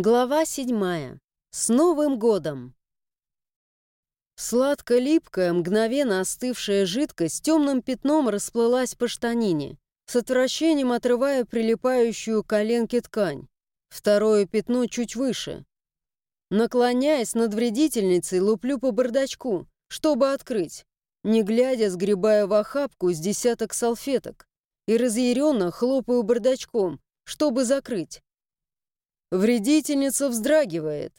Глава седьмая. С Новым годом! Сладко-липкая, мгновенно остывшая жидкость темным пятном расплылась по штанине, с отвращением отрывая прилипающую коленке ткань. Второе пятно чуть выше. Наклоняясь над вредительницей, луплю по бардачку, чтобы открыть, не глядя, сгребая в охапку с десяток салфеток и разъяренно хлопаю бардачком, чтобы закрыть. Вредительница вздрагивает.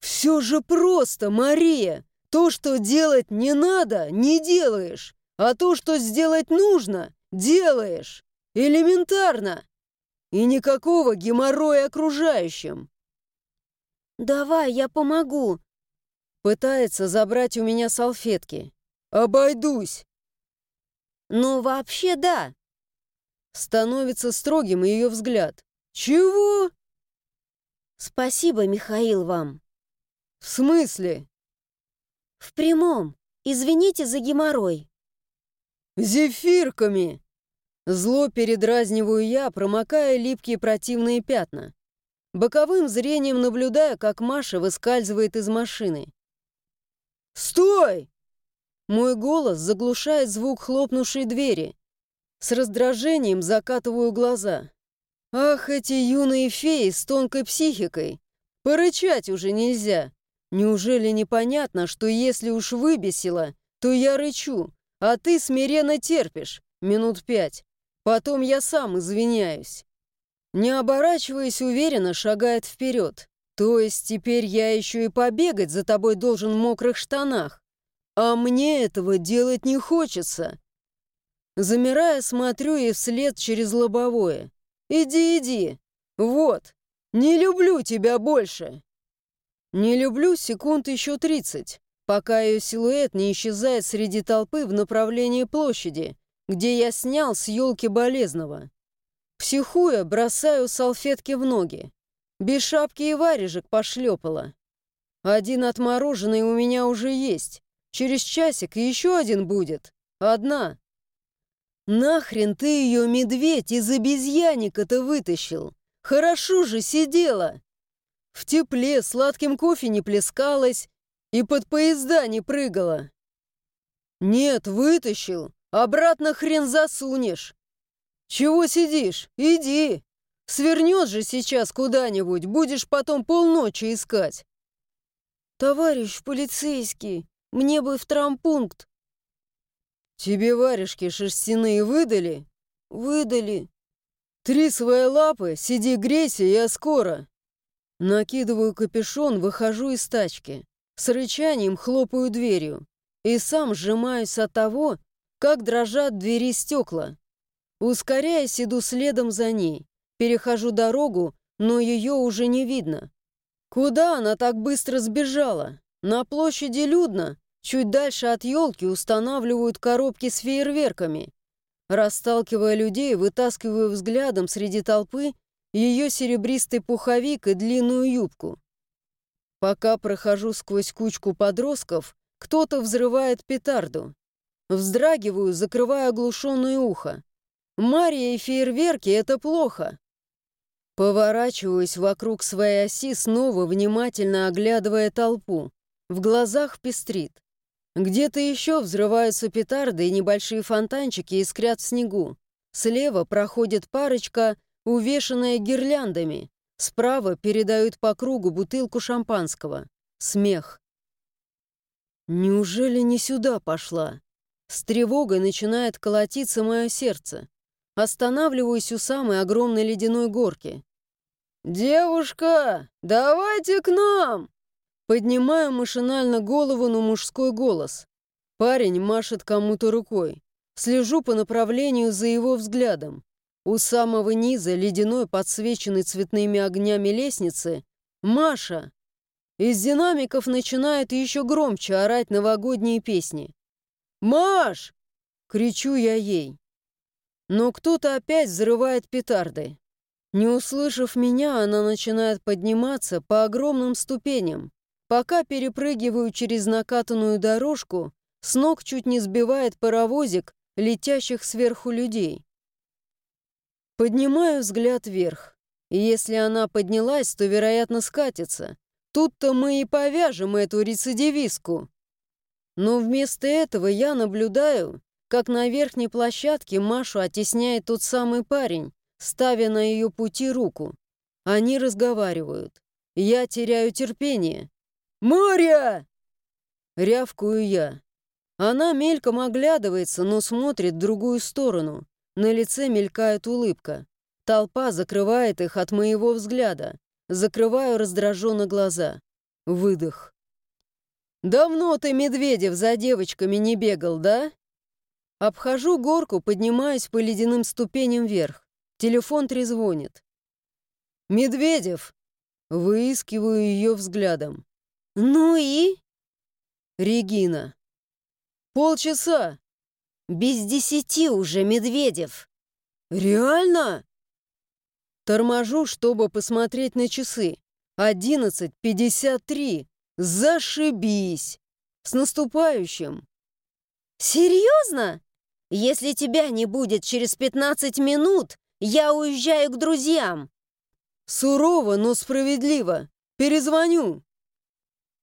«Все же просто, Мария! То, что делать не надо, не делаешь, а то, что сделать нужно, делаешь. Элементарно. И никакого геморроя окружающим». «Давай, я помогу!» Пытается забрать у меня салфетки. «Обойдусь!» «Ну, вообще да!» Становится строгим ее взгляд. «Чего?» «Спасибо, Михаил, вам». «В смысле?» «В прямом. Извините за геморрой». «Зефирками!» Зло передразниваю я, промокая липкие противные пятна. Боковым зрением наблюдая, как Маша выскальзывает из машины. «Стой!» Мой голос заглушает звук хлопнувшей двери. С раздражением закатываю глаза. Ах, эти юные феи с тонкой психикой! Порычать уже нельзя. Неужели непонятно, что если уж выбесила, то я рычу, а ты смиренно терпишь минут пять. Потом я сам извиняюсь. Не оборачиваясь, уверенно шагает вперед. То есть теперь я еще и побегать за тобой должен в мокрых штанах. А мне этого делать не хочется. Замирая, смотрю ей вслед через лобовое. Иди, иди. Вот. Не люблю тебя больше. Не люблю секунд еще тридцать, пока ее силуэт не исчезает среди толпы в направлении площади, где я снял с елки болезного. Психуя, бросаю салфетки в ноги. Без шапки и варежек пошлепала. Один отмороженный у меня уже есть. Через часик еще один будет. Одна. «Нахрен ты ее, медведь, из обезьянника-то вытащил? Хорошо же сидела! В тепле сладким кофе не плескалась и под поезда не прыгала. Нет, вытащил, обратно хрен засунешь. Чего сидишь? Иди. Свернешь же сейчас куда-нибудь, будешь потом полночи искать. Товарищ полицейский, мне бы в трампункт. «Тебе варежки шерстяные выдали?» «Выдали». «Три свои лапы, сиди грейся, я скоро». Накидываю капюшон, выхожу из тачки. С рычанием хлопаю дверью. И сам сжимаюсь от того, как дрожат двери стекла. Ускоряясь, иду следом за ней. Перехожу дорогу, но ее уже не видно. Куда она так быстро сбежала? На площади людно, Чуть дальше от елки устанавливают коробки с фейерверками. Расталкивая людей, вытаскиваю взглядом среди толпы ее серебристый пуховик и длинную юбку. Пока прохожу сквозь кучку подростков, кто-то взрывает петарду. Вздрагиваю, закрывая оглушенное ухо. Мария и фейерверки — это плохо. Поворачиваюсь вокруг своей оси, снова внимательно оглядывая толпу. В глазах пестрит. Где-то еще взрываются петарды и небольшие фонтанчики искрят в снегу. Слева проходит парочка, увешанная гирляндами. Справа передают по кругу бутылку шампанского. Смех. Неужели не сюда пошла? С тревогой начинает колотиться мое сердце. Останавливаюсь у самой огромной ледяной горки. «Девушка, давайте к нам!» Поднимаю машинально голову на мужской голос. Парень машет кому-то рукой. Слежу по направлению за его взглядом. У самого низа ледяной, подсвеченной цветными огнями лестницы, Маша. Из динамиков начинает еще громче орать новогодние песни. «Маш!» — кричу я ей. Но кто-то опять взрывает петарды. Не услышав меня, она начинает подниматься по огромным ступеням. Пока перепрыгиваю через накатанную дорожку, с ног чуть не сбивает паровозик летящих сверху людей. Поднимаю взгляд вверх. И если она поднялась, то, вероятно, скатится. Тут-то мы и повяжем эту рецидивистку. Но вместо этого я наблюдаю, как на верхней площадке Машу оттесняет тот самый парень, ставя на ее пути руку. Они разговаривают. Я теряю терпение. «Марья!» Рявкую я. Она мельком оглядывается, но смотрит в другую сторону. На лице мелькает улыбка. Толпа закрывает их от моего взгляда. Закрываю раздраженно глаза. Выдох. «Давно ты, Медведев, за девочками не бегал, да?» Обхожу горку, поднимаюсь по ледяным ступеням вверх. Телефон трезвонит. «Медведев!» Выискиваю ее взглядом. «Ну и?» «Регина!» «Полчаса!» «Без десяти уже, Медведев!» «Реально?» Торможу, чтобы посмотреть на часы. Одиннадцать пятьдесят три. Зашибись! С наступающим! Серьезно? Если тебя не будет через пятнадцать минут, я уезжаю к друзьям. Сурово, но справедливо. Перезвоню.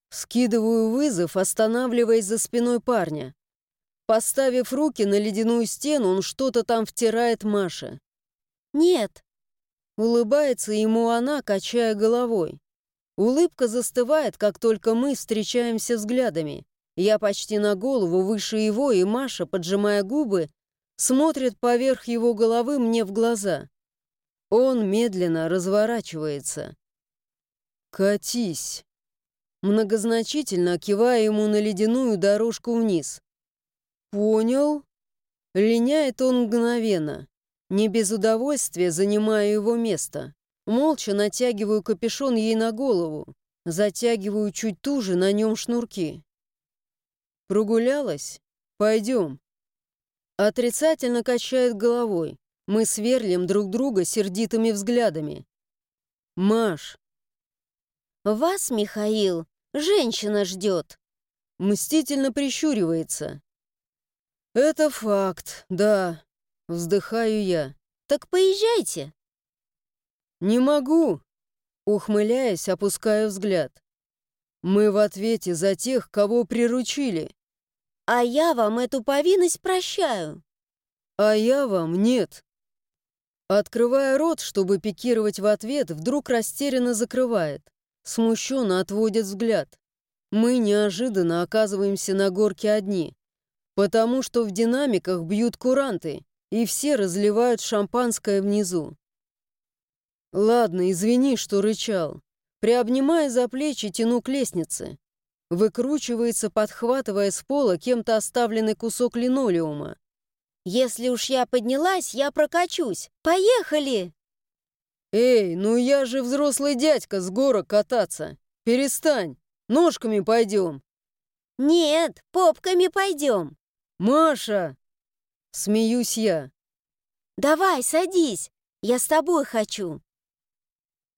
Скидываю вызов, останавливаясь за спиной парня. Поставив руки на ледяную стену, он что-то там втирает Маше. «Нет». Улыбается ему она, качая головой. Улыбка застывает, как только мы встречаемся взглядами. Я почти на голову выше его, и Маша, поджимая губы, смотрит поверх его головы мне в глаза. Он медленно разворачивается. «Катись!» Многозначительно кивая ему на ледяную дорожку вниз. «Понял?» Линяет он мгновенно. Не без удовольствия занимаю его место. Молча натягиваю капюшон ей на голову. Затягиваю чуть туже на нем шнурки. Прогулялась? Пойдем. Отрицательно качает головой. Мы сверлим друг друга сердитыми взглядами. Маш. Вас, Михаил, женщина ждет. Мстительно прищуривается. «Это факт, да», — вздыхаю я. «Так поезжайте». «Не могу», — ухмыляясь, опускаю взгляд. «Мы в ответе за тех, кого приручили». «А я вам эту повинность прощаю». «А я вам нет». Открывая рот, чтобы пикировать в ответ, вдруг растерянно закрывает. Смущенно отводит взгляд. Мы неожиданно оказываемся на горке одни. Потому что в динамиках бьют куранты, и все разливают шампанское внизу. Ладно, извини, что рычал. Приобнимая за плечи, тяну к лестнице. Выкручивается, подхватывая с пола кем-то оставленный кусок линолеума. «Если уж я поднялась, я прокачусь. Поехали!» «Эй, ну я же взрослый дядька с горок кататься. Перестань, ножками пойдем». «Нет, попками пойдем». «Маша!» Смеюсь я. «Давай, садись, я с тобой хочу».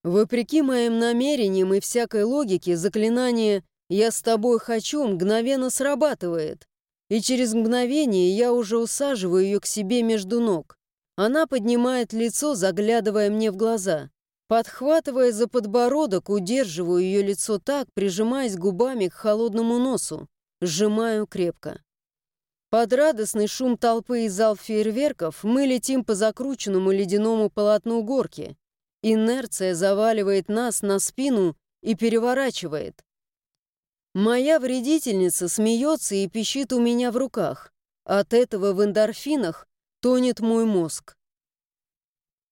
Вопреки моим намерениям и всякой логике, заклинание «я с тобой хочу» мгновенно срабатывает, и через мгновение я уже усаживаю ее к себе между ног. Она поднимает лицо, заглядывая мне в глаза. Подхватывая за подбородок, удерживаю ее лицо так, прижимаясь губами к холодному носу, сжимаю крепко. Под радостный шум толпы и зал фейерверков мы летим по закрученному ледяному полотну горки. Инерция заваливает нас на спину и переворачивает. Моя вредительница смеется и пищит у меня в руках. От этого в эндорфинах тонет мой мозг.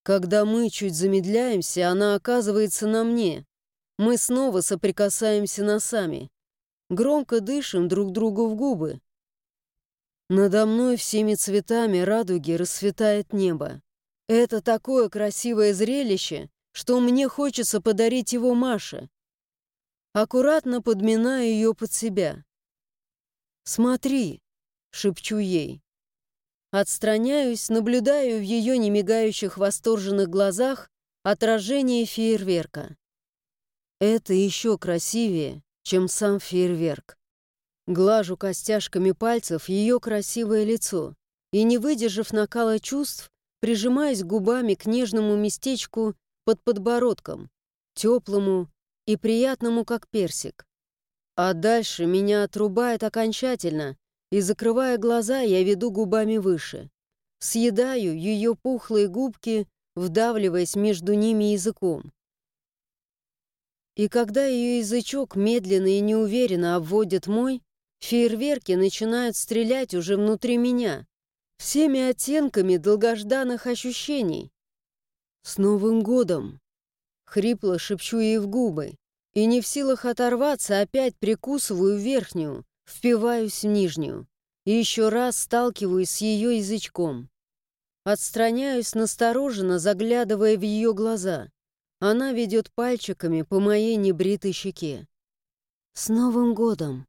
Когда мы чуть замедляемся, она оказывается на мне. Мы снова соприкасаемся носами. Громко дышим друг другу в губы. Надо мной всеми цветами радуги расцветает небо. Это такое красивое зрелище, что мне хочется подарить его Маше. Аккуратно подминаю ее под себя. «Смотри», — шепчу ей. Отстраняюсь, наблюдаю в ее немигающих восторженных глазах отражение фейерверка. Это еще красивее, чем сам фейерверк. Глажу костяшками пальцев ее красивое лицо и, не выдержав накала чувств, прижимаясь губами к нежному местечку под подбородком, теплому и приятному, как персик. А дальше меня отрубает окончательно, и, закрывая глаза, я веду губами выше. Съедаю ее пухлые губки, вдавливаясь между ними языком. И когда ее язычок медленно и неуверенно обводит мой, фейерверки начинают стрелять уже внутри меня, всеми оттенками долгожданных ощущений. «С Новым годом!» — хрипло шепчу ей в губы, и не в силах оторваться, опять прикусываю верхнюю, впиваюсь в нижнюю и еще раз сталкиваюсь с ее язычком. Отстраняюсь настороженно, заглядывая в ее глаза. Она ведет пальчиками по моей небритой щеке. «С Новым годом!»